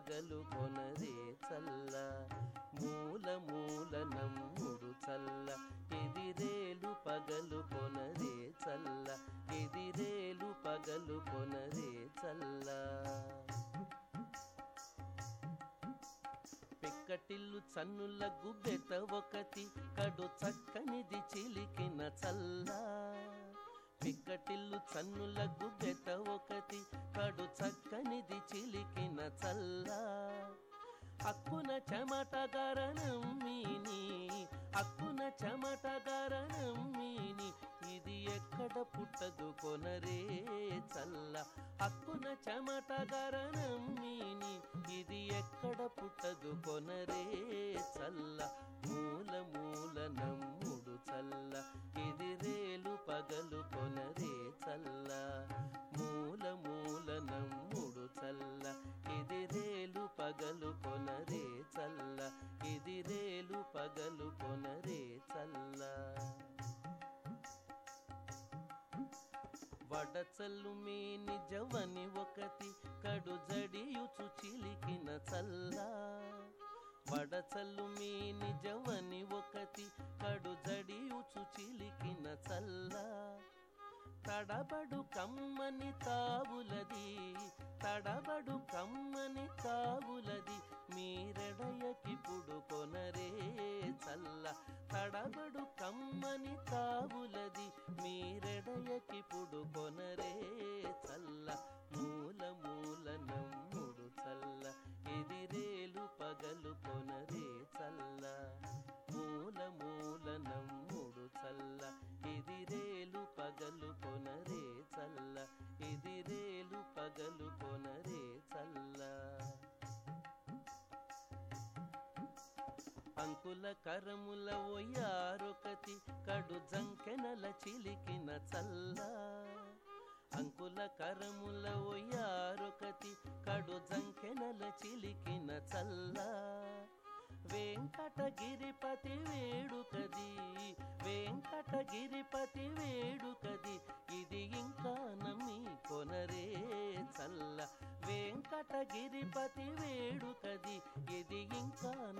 పగలు కొనరే చల్ల మూల మూల నమ్ముడు చల్ల. ఎదిరేలు పగలు కొనరే చల్ల ఎదిరేలు పగలు కొనరే చల్ల. పెక్కటిల్లు చన్నుల గుబ్బెత ఒకటి కడు చక్కనిది చిలికిన చల్ల. పిక్కటిల్లు చన్నుల గుబ్బెత ఒకటి కడు చక్కనిది చిలికిన చల్ల. అక్కున చెమటగరణం మీని అక్కున చెమటగరణం మీని. ఇది ఎక్కడ పుట్టదు కొనరే చల్ల. అక్కున చెమటగరణం మీని ఇది ఎక్కడ పుట్టదు కొనరే చల్ల. మూల మూల నమ్ముడు చల్ల ఇది రేలు పగలు కొనరే చల్ల. మూల మూల నమ్ముడు చల్ల ఇది రేలు పగలు పగలు కొనరే చల్ల. వడచల్లు మీని నిజవని ఒకటి కడు జడియుచు చిలికిన చల్ల. వడచల్లు మీని నిజవని ఒకటి కడు జడియుచు చిలికిన చల్ల. తడబడు కమ్మని తావులది తడబడు కమ్మని తావులది మీరెడయకిప్పుడు కొనరే చల్ల. తడబడు కమ్మని తావులది మీరెడయకిప్పుడు కొనరే చల్ల. అంకుల కరముల ఒయ్యారొకటి కడు జంకెనల చిలికిన చల్ల. అంకుల కరముల ఒయ్యారొకటి కడు జంకెనల చిలికిన చల్ల. వెంకటగిరిపతి వేడుకది వెంకటగిరిపతి వేడుకది ఇది ఇంకా నమ్మి కొనరే చల్ల. వెంకటగిరిపతి వేడుకది ఇది ఇంకా